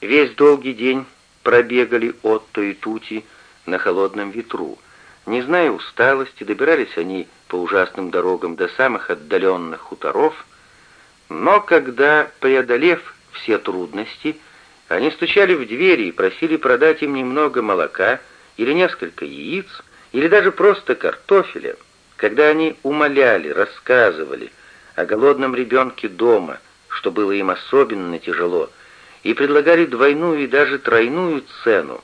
Весь долгий день пробегали Отто и Тути на холодном ветру. Не зная усталости, добирались они по ужасным дорогам до самых отдаленных хуторов, но когда, преодолев все трудности, они стучали в двери и просили продать им немного молока или несколько яиц, или даже просто картофеля, когда они умоляли, рассказывали о голодном ребенке дома, что было им особенно тяжело, и предлагали двойную и даже тройную цену,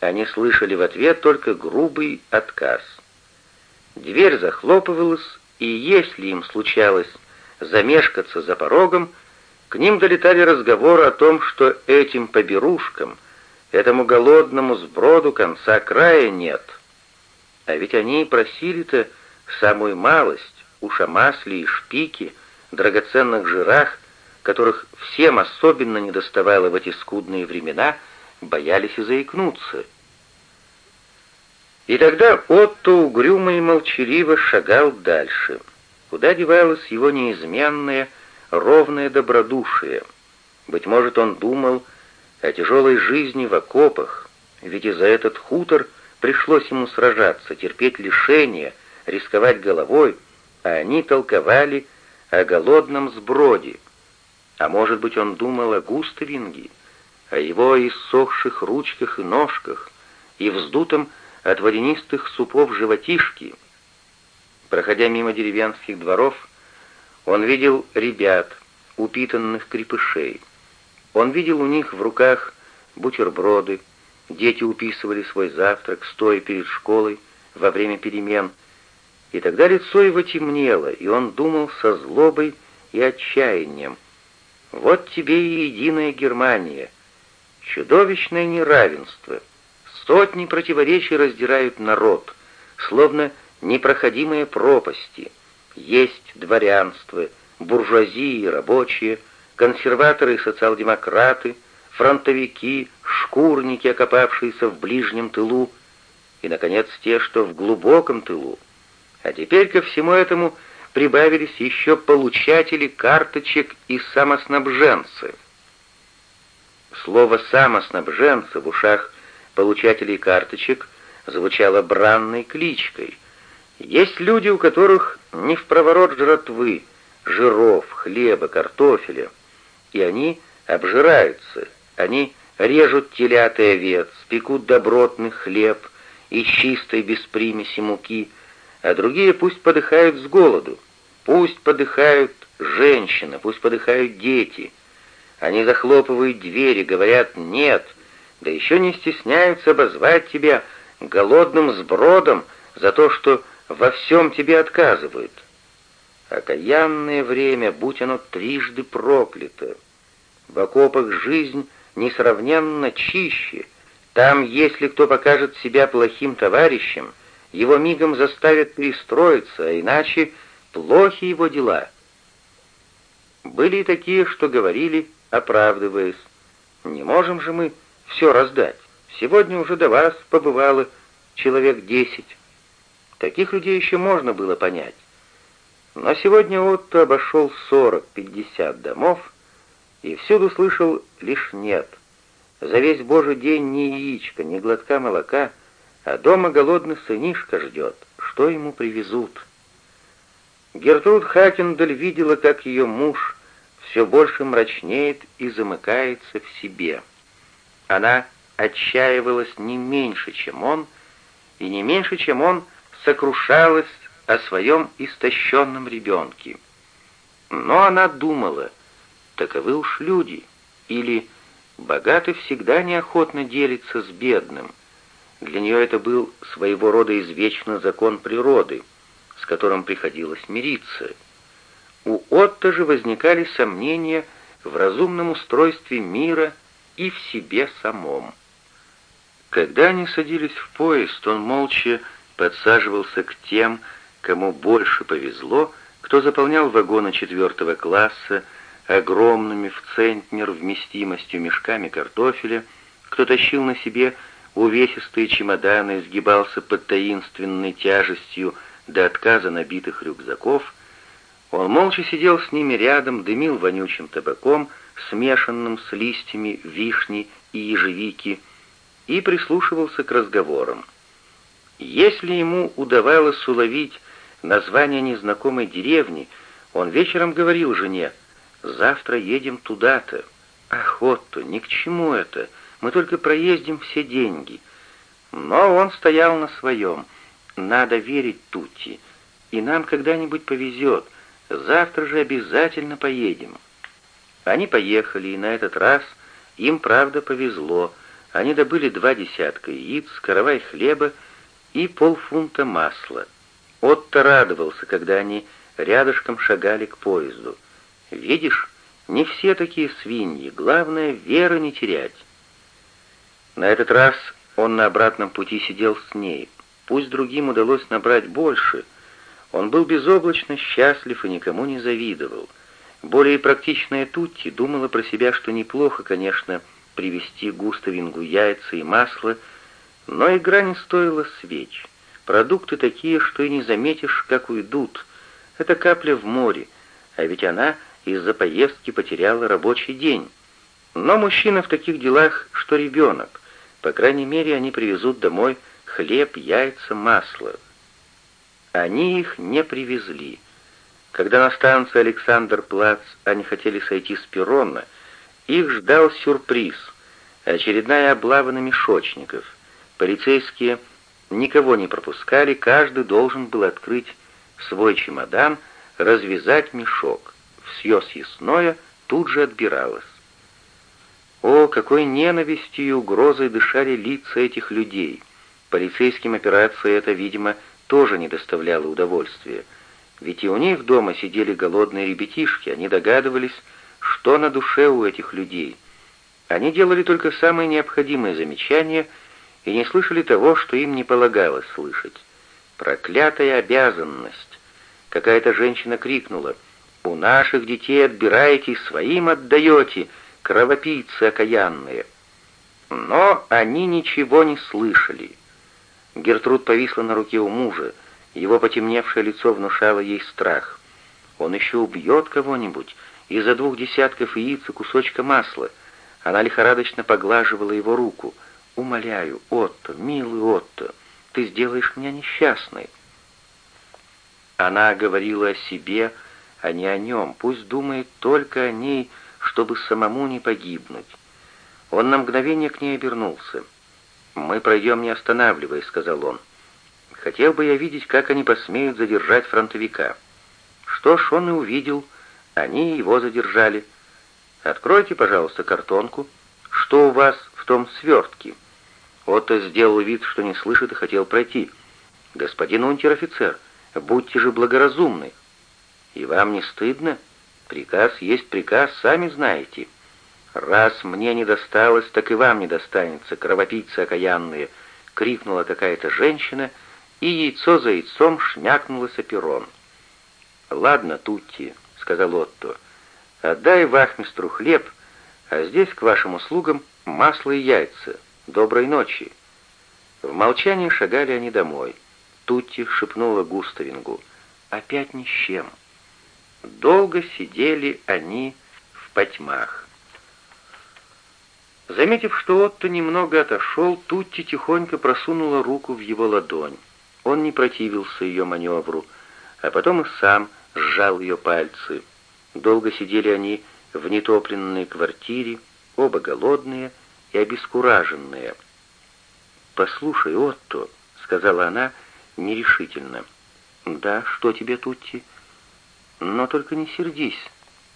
они слышали в ответ только грубый отказ. Дверь захлопывалась, и если им случалось замешкаться за порогом, к ним долетали разговоры о том, что этим поберушкам, этому голодному сброду конца края нет. А ведь они просили-то самую малость, уж о и шпике, драгоценных жирах, которых всем особенно недоставало в эти скудные времена, боялись и заикнуться. И тогда Отто угрюмо и молчаливо шагал дальше. Куда девалось его неизменное, ровное добродушие? Быть может, он думал о тяжелой жизни в окопах, ведь и за этот хутор пришлось ему сражаться, терпеть лишения, рисковать головой, а они толковали о голодном сброде. А может быть, он думал о Густавинге, о его иссохших ручках и ножках и вздутом от водянистых супов животишки. Проходя мимо деревенских дворов, он видел ребят, упитанных крепышей. Он видел у них в руках бутерброды, дети уписывали свой завтрак, стоя перед школой во время перемен, и тогда лицо его темнело, и он думал со злобой и отчаянием. «Вот тебе и единая Германия, чудовищное неравенство». Сотни противоречий раздирают народ, словно непроходимые пропасти. Есть дворянство, буржуазии рабочие, консерваторы и социал-демократы, фронтовики, шкурники, окопавшиеся в ближнем тылу, и, наконец, те, что в глубоком тылу. А теперь ко всему этому прибавились еще получатели карточек и самоснабженцы. Слово «самоснабженцы» в ушах получателей карточек звучало бранной кличкой. Есть люди, у которых не в проворот жратвы, жиров, хлеба, картофеля, и они обжираются, они режут телят и овец, пекут добротный хлеб из чистой без примеси муки, а другие пусть подыхают с голоду, пусть подыхают женщины, пусть подыхают дети. Они захлопывают двери, говорят «нет», да еще не стесняются обозвать тебя голодным сбродом за то, что во всем тебе отказывают. Окаянное время, будь оно трижды проклято. В окопах жизнь несравненно чище. Там, если кто покажет себя плохим товарищем, его мигом заставят перестроиться, а иначе плохи его дела. Были и такие, что говорили, оправдываясь, «Не можем же мы все раздать. Сегодня уже до вас побывало человек десять. Таких людей еще можно было понять. Но сегодня Отто обошел сорок-пятьдесят домов и всюду слышал лишь «нет». За весь божий день ни яичка, ни глотка молока, а дома голодный сынишка ждет, что ему привезут. Гертруд Хакендель видела, как ее муж все больше мрачнеет и замыкается в себе. Она отчаивалась не меньше, чем он, и не меньше, чем он сокрушалась о своем истощенном ребенке. Но она думала, таковы уж люди, или богатый всегда неохотно делится с бедным. Для нее это был своего рода извечный закон природы, с которым приходилось мириться. У Отто же возникали сомнения в разумном устройстве мира и в себе самом. Когда они садились в поезд, он молча подсаживался к тем, кому больше повезло, кто заполнял вагоны четвертого класса огромными в центнер вместимостью мешками картофеля, кто тащил на себе увесистые чемоданы сгибался под таинственной тяжестью до отказа набитых рюкзаков, он молча сидел с ними рядом, дымил вонючим табаком, смешанным с листьями вишни и ежевики, и прислушивался к разговорам. Если ему удавалось уловить название незнакомой деревни, он вечером говорил жене, «Завтра едем туда-то». «Ах, Отто, ни к чему это, мы только проездим все деньги». Но он стоял на своем. Надо верить Тутти, и нам когда-нибудь повезет. Завтра же обязательно поедем. Они поехали, и на этот раз им, правда, повезло. Они добыли два десятка яиц, каравай хлеба и полфунта масла. Отто радовался, когда они рядышком шагали к поезду. «Видишь, не все такие свиньи, главное, веры не терять». На этот раз он на обратном пути сидел с ней. Пусть другим удалось набрать больше, он был безоблачно счастлив и никому не завидовал. Более практичная Тутти думала про себя, что неплохо, конечно, привезти Густавингу яйца и масло, но игра не стоила свеч. Продукты такие, что и не заметишь, как уйдут. Это капля в море, а ведь она из-за поездки потеряла рабочий день. Но мужчина в таких делах, что ребенок. По крайней мере, они привезут домой хлеб, яйца, масло. Они их не привезли. Когда на станции Александр-Плац они хотели сойти с перрона, их ждал сюрприз — очередная облава на мешочников. Полицейские никого не пропускали, каждый должен был открыть свой чемодан, развязать мешок. Все съестное тут же отбиралось. О, какой ненавистью и угрозой дышали лица этих людей! Полицейским операция это, видимо, тоже не доставляло удовольствия. Ведь и у них дома сидели голодные ребятишки, они догадывались, что на душе у этих людей. Они делали только самые необходимые замечания и не слышали того, что им не полагалось слышать. Проклятая обязанность! Какая-то женщина крикнула, «У наших детей отбираете, своим отдаете!» Кровопийцы окаянные. Но они ничего не слышали. Гертруд повисла на руке у мужа, его потемневшее лицо внушало ей страх. Он еще убьет кого-нибудь из-за двух десятков яиц и кусочка масла. Она лихорадочно поглаживала его руку. «Умоляю, Отто, милый Отто, ты сделаешь меня несчастной». Она говорила о себе, а не о нем. Пусть думает только о ней, чтобы самому не погибнуть. Он на мгновение к ней обернулся. «Мы пройдем, не останавливаясь», — сказал он. «Хотел бы я видеть, как они посмеют задержать фронтовика». Что ж, он и увидел. Они его задержали. «Откройте, пожалуйста, картонку. Что у вас в том свертке?» Отто сделал вид, что не слышит и хотел пройти. «Господин унтер-офицер, будьте же благоразумны». «И вам не стыдно?» Приказ есть приказ, сами знаете. Раз мне не досталось, так и вам не достанется, кровопийцы окаянные, крикнула какая-то женщина, и яйцо за яйцом шмякнулось о. «Ладно, Тутти», — сказал Отто, — «отдай вахмистру хлеб, а здесь к вашим услугам масло и яйца. Доброй ночи». В молчании шагали они домой. Тутти шепнула Густавингу. «Опять ни с чем». Долго сидели они в потьмах. Заметив, что Отто немного отошел, Тутти тихонько просунула руку в его ладонь. Он не противился ее маневру, а потом и сам сжал ее пальцы. Долго сидели они в нетопленной квартире, оба голодные и обескураженные. «Послушай, Отто», — сказала она нерешительно. «Да, что тебе, Тутти?» Но только не сердись.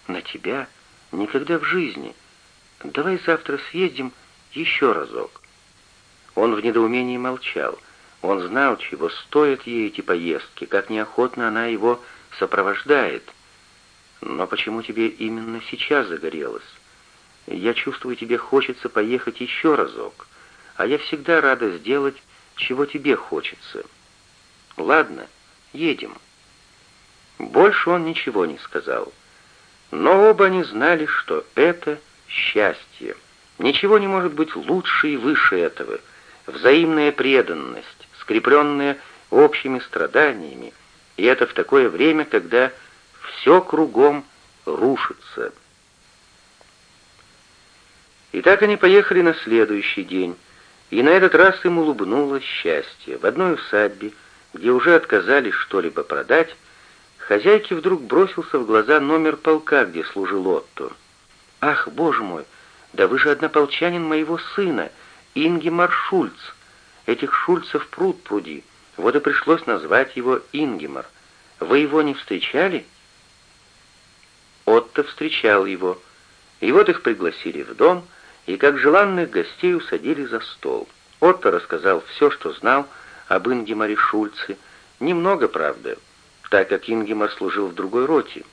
На тебя никогда в жизни. Давай завтра съездим еще разок». Он в недоумении молчал. Он знал, чего стоят ей эти поездки, как неохотно она его сопровождает. Но почему тебе именно сейчас загорелось? Я чувствую, тебе хочется поехать еще разок, а я всегда рада сделать, чего тебе хочется. Ладно, едем. Больше он ничего не сказал. Но оба они знали, что это счастье. Ничего не может быть лучше и выше этого. Взаимная преданность, скрепленная общими страданиями, и это в такое время, когда все кругом рушится. И так они поехали на следующий день, и на этот раз им улыбнулось счастье. В одной усадьбе, где уже отказались что-либо продать, хозяйке вдруг бросился в глаза номер полка, где служил Отто. «Ах, боже мой, да вы же однополчанин моего сына, Ингемар Шульц. Этих Шульцев пруд пруди, вот и пришлось назвать его Ингемар. Вы его не встречали?» Отто встречал его, и вот их пригласили в дом, и как желанных гостей усадили за стол. Отто рассказал все, что знал об Ингемаре Шульце, немного, правда, так как Ингемар служил в другой роте,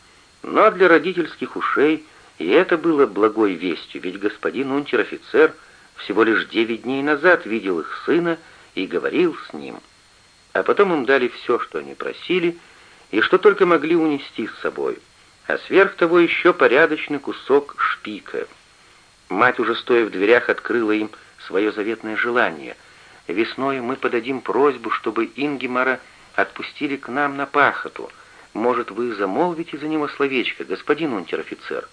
но для родительских ушей и это было благой вестью, ведь господин унтер-офицер всего лишь девять дней назад видел их сына и говорил с ним. А потом им дали все, что они просили, и что только могли унести с собой, а сверх того еще порядочный кусок шпика — Мать, уже стоя в дверях, открыла им свое заветное желание. «Весной мы подадим просьбу, чтобы Ингемара отпустили к нам на пахоту. Может, вы замолвите за него словечко, господин унтер-офицер?»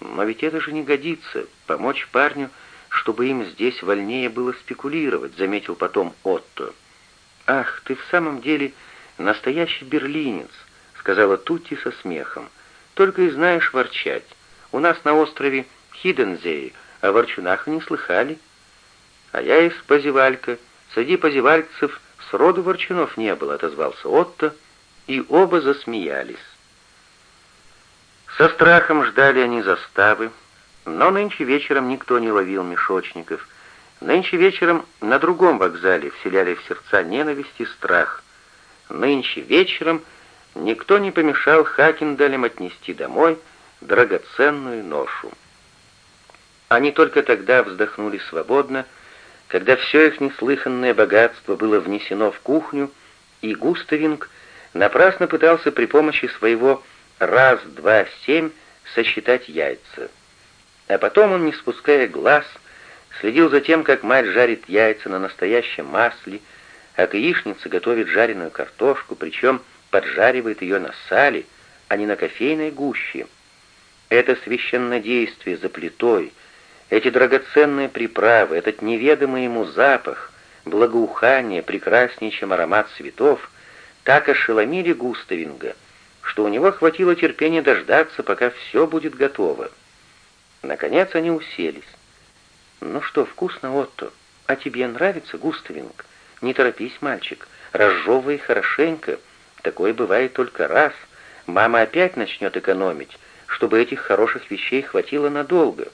«Но ведь это же не годится. Помочь парню, чтобы им здесь вольнее было спекулировать», — заметил потом Отто. «Ах, ты в самом деле настоящий берлинец», — сказала Тутти со смехом. «Только и знаешь ворчать. У нас на острове Хидензее, о ворчунах не слыхали. А я из Позевалька, среди позевальцев сроду ворчунов не было, отозвался Отто, и оба засмеялись. Со страхом ждали они заставы, но нынче вечером никто не ловил мешочников. Нынче вечером на другом вокзале вселяли в сердца ненависть и страх. Нынче вечером никто не помешал Хакендалям отнести домой драгоценную ношу. Они только тогда вздохнули свободно, когда все их неслыханное богатство было внесено в кухню, и Густавинг напрасно пытался при помощи своего «раз, два, семь» сосчитать яйца. А потом он, не спуская глаз, следил за тем, как мать жарит яйца на настоящем масле, а яичница готовит жареную картошку, причем поджаривает ее на сале, а не на кофейной гуще. Это священнодействие за плитой — эти драгоценные приправы, этот неведомый ему запах, благоухание, прекраснее, чем аромат цветов, так ошеломили Густавинга, что у него хватило терпения дождаться, пока все будет готово. Наконец они уселись. «Ну что, вкусно, Отто? А тебе нравится, Густавинг? Не торопись, мальчик, разжевывай хорошенько. Такое бывает только раз. Мама опять начнет экономить, чтобы этих хороших вещей хватило надолго».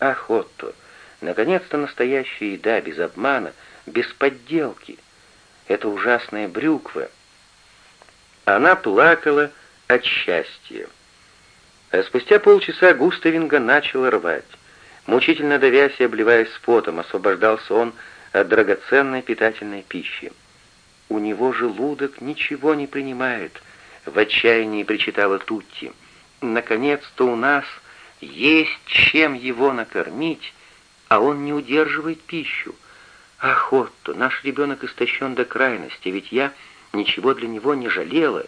Ах, Отто, наконец-то настоящая еда, без обмана, без подделки. Это ужасная брюква. Она плакала от счастья. А спустя полчаса Густавинга начал рвать. Мучительно давясь и обливаясь потом, освобождался он от драгоценной питательной пищи. «У него желудок ничего не принимает», — в отчаянии причитала Тутти. «Наконец-то у нас есть чем его накормить, а он не удерживает пищу. Ах, Отто, наш ребенок истощен до крайности, ведь я ничего для него не жалела.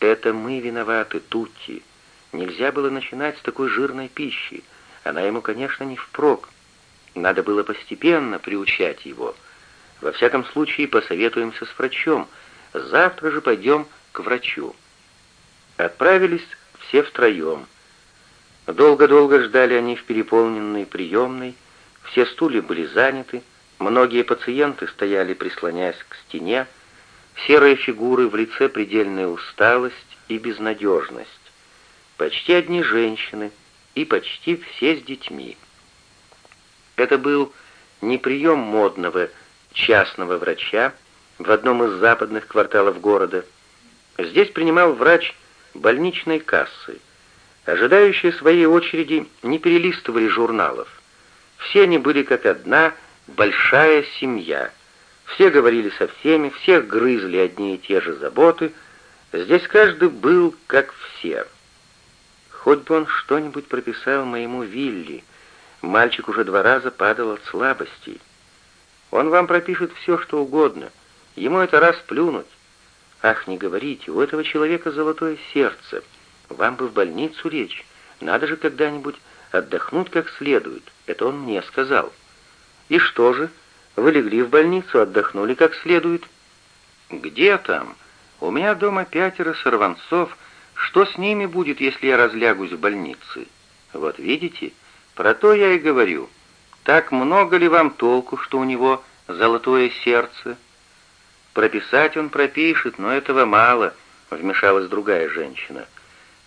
Это мы виноваты, Тутти. Нельзя было начинать с такой жирной пищи. Она ему, конечно, не впрок. Надо было постепенно приучать его. Во всяком случае, посоветуемся с врачом. Завтра же пойдем к врачу. Отправились все втроем. Долго-долго ждали они в переполненной приемной, все стулья были заняты, многие пациенты стояли, прислоняясь к стене, серые фигуры в лице предельная усталость и безнадежность. Почти одни женщины и почти все с детьми. Это был не прием модного частного врача в одном из западных кварталов города. Здесь принимал врач больничной кассы — Ожидающие своей очереди не перелистывали журналов. Все они были как одна большая семья. Все говорили со всеми, всех грызли одни и те же заботы. Здесь каждый был как все. Хоть бы он что-нибудь прописал моему Вилли. Мальчик уже два раза падал от слабостей. Он вам пропишет все, что угодно. Ему это раз плюнуть. Ах, не говорите, у этого человека золотое сердце — вам бы в больницу лечь. Надо же когда-нибудь отдохнут как следует. Это он мне сказал. И что же? Вы легли в больницу, отдохнули как следует? Где там? У меня дома пятеро сорванцов. Что с ними будет, если я разлягусь в больнице? Вот видите, про то я и говорю. Так много ли вам толку, что у него золотое сердце? Прописать он пропишет, но этого мало, вмешалась другая женщина.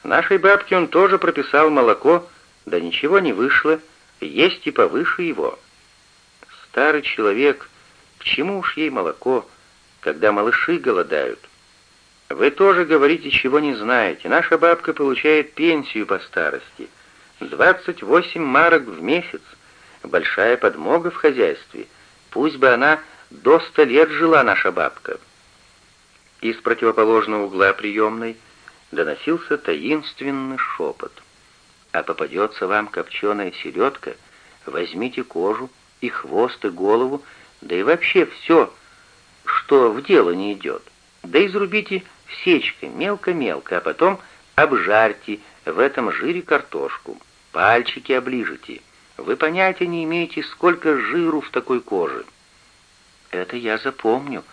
Нашей бабке он тоже прописал молоко, да ничего не вышло, есть и повыше его. Старый человек, к чему уж ей молоко, когда малыши голодают? Вы тоже говорите, чего не знаете. Наша бабка получает пенсию по старости. 28 марок в месяц. Большая подмога в хозяйстве. Пусть бы она до ста лет жила, наша бабка. Из противоположного угла приемной доносился таинственный шепот. А попадется вам копченая селедка, возьмите кожу и хвост, и голову, да и вообще все, что в дело не идет. Да изрубите сечкой, мелко-мелко, а потом обжарьте в этом жире картошку, пальчики оближите. Вы понятия не имеете, сколько жиру в такой коже. Это я запомню.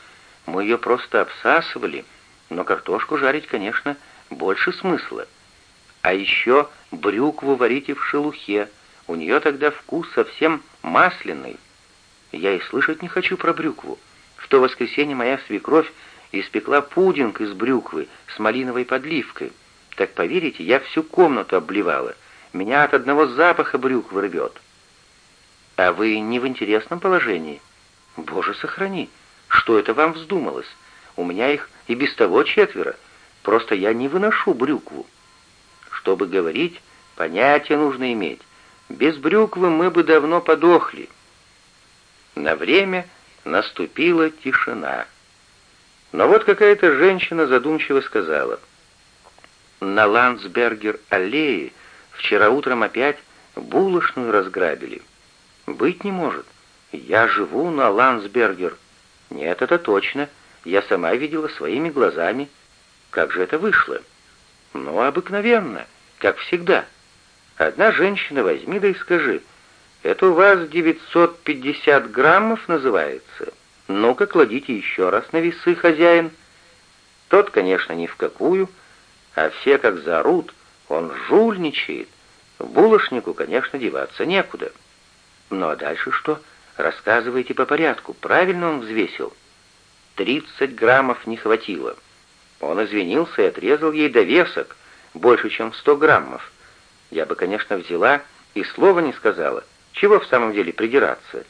Мы ее просто обсасывали, но картошку жарить, конечно, больше смысла. А еще брюкву варите в шелухе, у нее тогда вкус совсем масляный. Я и слышать не хочу про брюкву. В то воскресенье моя свекровь испекла пудинг из брюквы с малиновой подливкой. Так поверите, я всю комнату обливала. Меня от одного запаха брюквы рвет. А вы не в интересном положении? Боже, сохрани. Что это вам вздумалось? У меня их и без того четверо. Просто я не выношу брюкву. Чтобы говорить, понятия нужно иметь. Без брюквы мы бы давно подохли. На время наступила тишина. Но вот какая-то женщина задумчиво сказала. На Ландсбергер-аллее вчера утром опять булочную разграбили. Быть не может. Я живу на Ландсбергер. Нет, это точно. Я сама видела своими глазами. Как же это вышло? Ну, обыкновенно, как всегда. Одна женщина возьми да и скажи, это у вас 950 граммов называется? Ну-ка, кладите еще раз на весы, хозяин. Тот, конечно, ни в какую, а все как заорут, он жульничает. Булочнику, конечно, деваться некуда. Ну а дальше что? Рассказывайте по порядку. Правильно он взвесил? Тридцать граммов не хватило. Он извинился и отрезал ей довесок, больше, чем сто граммов. Я бы, конечно, взяла и слова не сказала. Чего в самом деле придираться?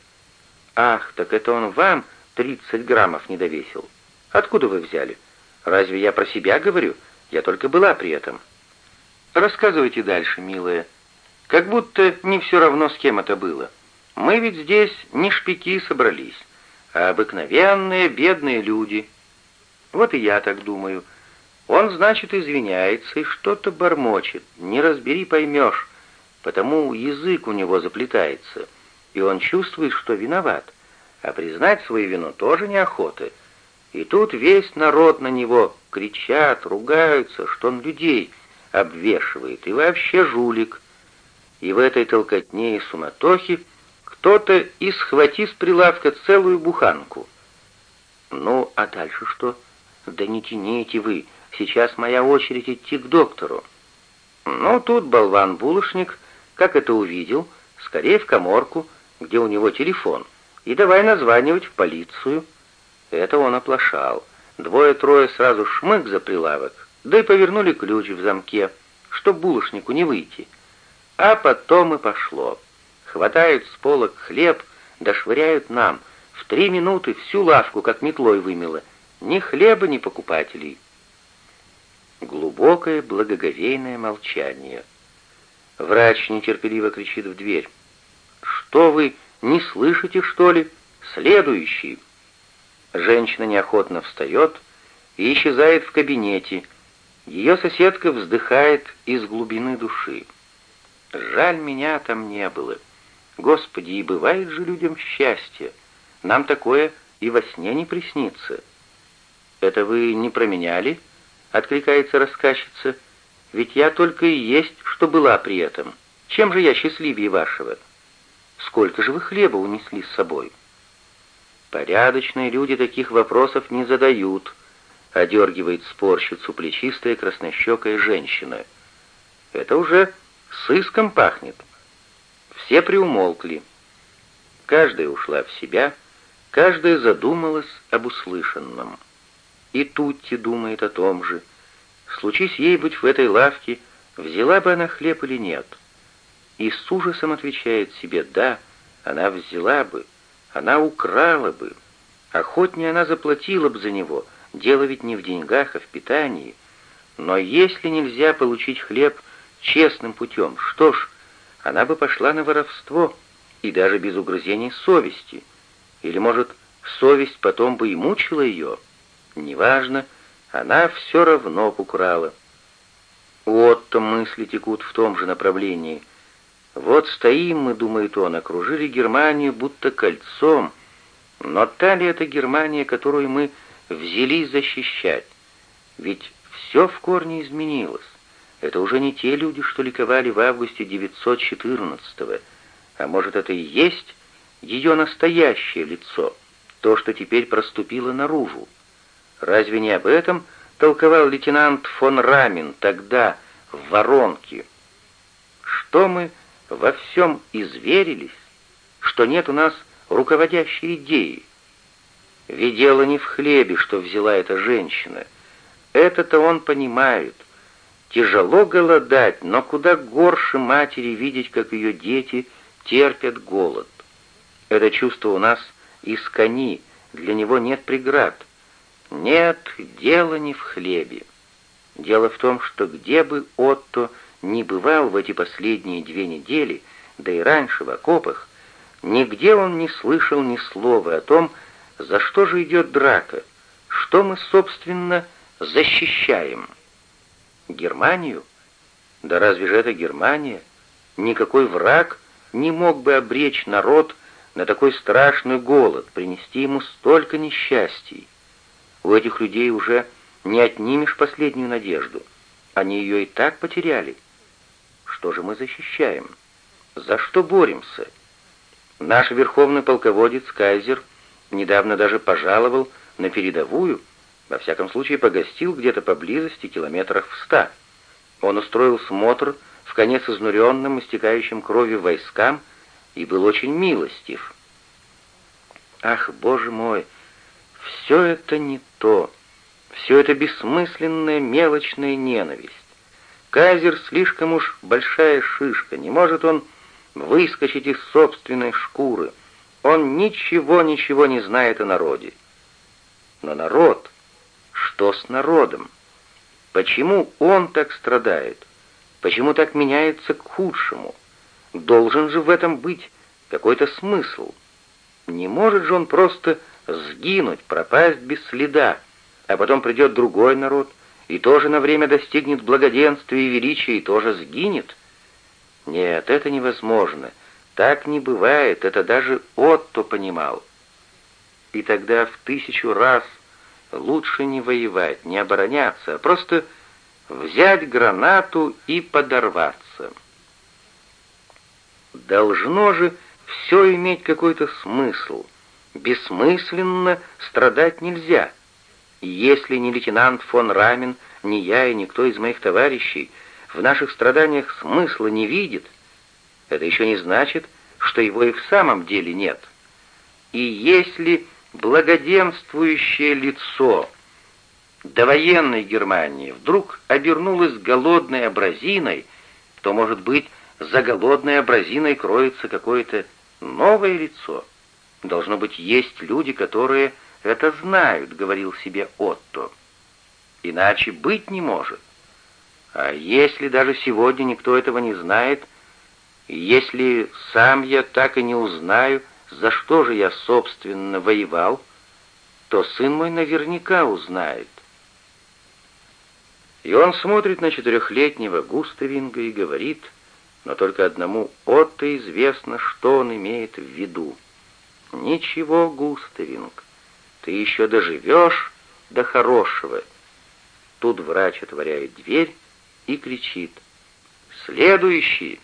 Ах, так это он вам тридцать граммов не довесил. Откуда вы взяли? Разве я про себя говорю? Я только была при этом. Рассказывайте дальше, милая. Как будто не все равно, с кем это было. Мы ведь здесь не шпики собрались, а обыкновенные бедные люди. Вот и я так думаю. Он, значит, извиняется и что-то бормочет. Не разбери, поймешь. Потому язык у него заплетается, и он чувствует, что виноват. А признать свою вину тоже неохота. И тут весь народ на него кричат, ругаются, что он людей обвешивает, и вообще жулик. И в этой толкотне и суматохе кто-то и схвати с прилавка целую буханку. Ну, а дальше что? Да не тяните вы, сейчас моя очередь идти к доктору. Ну, тут болван-булочник, как это увидел, скорее в коморку, где у него телефон, и давай названивать в полицию. Это он оплошал. Двое-трое сразу шмык за прилавок, да и повернули ключ в замке, чтоб булочнику не выйти. А потом и пошло хватают с полок хлеб, да нам. В три минуты всю лавку как метлой вымело. Ни хлеба, ни покупателей. Глубокое благоговейное молчание. Врач нетерпеливо кричит в дверь. «Что вы, не слышите, что ли? Следующий!» Женщина неохотно встает и исчезает в кабинете. Ее соседка вздыхает из глубины души. «Жаль, меня там не было». Господи, и бывает же людям счастье. Нам такое и во сне не приснится. Это вы не променяли? Откликается рассказчица. Ведь я только и есть, что была при этом. Чем же я счастливее вашего? Сколько же вы хлеба унесли с собой?» «Порядочные люди таких вопросов не задают», — одергивает спорщицу плечистая краснощекая женщина. «Это уже сыском пахнет». Все приумолкли. Каждая ушла в себя, каждая задумалась об услышанном. И Тутти думает о том же. Случись ей быть в этой лавке, взяла бы она хлеб или нет. И с ужасом отвечает себе «да», она взяла бы, она украла бы. Охотнее она заплатила бы за него, дело ведь не в деньгах, а в питании. Но если нельзя получить хлеб честным путем, что ж, она бы пошла на воровство, и даже без угрызений совести. Или, может, совесть потом бы и мучила ее? Неважно, она все равно б украла. Вот-то мысли текут в том же направлении. Вот стоим мы, думает он, окружили Германию будто кольцом, но та ли это Германия, которую мы взялись защищать? Ведь все в корне изменилось. Это уже не те люди, что ликовали в августе 914-го, а может, это и есть ее настоящее лицо, то, что теперь проступило наружу. Разве не об этом толковал лейтенант фон Рамин тогда, в Воронке? Что мы во всем изверились, что нет у нас руководящей идеи? Ведь дело не в хлебе, что взяла эта женщина. Это-то он понимает — Тяжело голодать, но куда горше матери видеть, как ее дети терпят голод. Это чувство у нас из кони, для него нет преград. Нет, дело не в хлебе. Дело в том, что где бы Отто ни бывал в эти последние две недели, да и раньше в окопах, нигде он не слышал ни слова о том, за что же идет драка, что мы, собственно, защищаем». Германию? Да разве же это Германия? Никакой враг не мог бы обречь народ на такой страшный голод, принести ему столько несчастий. У этих людей уже не отнимешь последнюю надежду. Они ее и так потеряли. Что же мы защищаем? За что боремся? Наш верховный полководец Кайзер недавно даже пожаловал на передовую, во всяком случае, погостил где-то поблизости, километрах в ста. Он устроил смотр в конец изнуренным, истекающим кровью войскам и был очень милостив. Ах, боже мой, все это не то, все это бессмысленная мелочная ненависть. Кайзер слишком уж большая шишка, не может он выскочить из собственной шкуры. Он ничего-ничего не знает о народе. Но народ, что с народом? Почему он так страдает? Почему так меняется к худшему? Должен же в этом быть какой-то смысл. Не может же он просто сгинуть, пропасть без следа, а потом придет другой народ и тоже на время достигнет благоденствия и величия и тоже сгинет? Нет, это невозможно. Так не бывает, это даже Отто понимал. И тогда в тысячу раз лучше не воевать, не обороняться, а просто взять гранату и подорваться. Должно же все иметь какой-то смысл. Бессмысленно страдать нельзя. если ни лейтенант фон Рамен, ни я и никто из моих товарищей в наших страданиях смысла не видит, это еще не значит, что его и в самом деле нет. И если благоденствующее лицо довоенной Германии вдруг обернулось голодной абразиной, то, может быть, за голодной абразиной кроется какое-то новое лицо. Должно быть, есть люди, которые это знают, говорил себе Отто. Иначе быть не может. А если даже сегодня никто этого не знает, если сам я так и не узнаю, за что же я, собственно, воевал, то сын мой наверняка узнает. И он смотрит на четырехлетнего Густавинга и говорит, но только одному Отто известно, что он имеет в виду. «Ничего, Густавинг, ты еще доживешь до хорошего». Тут врач отворяет дверь и кричит «Следующий!»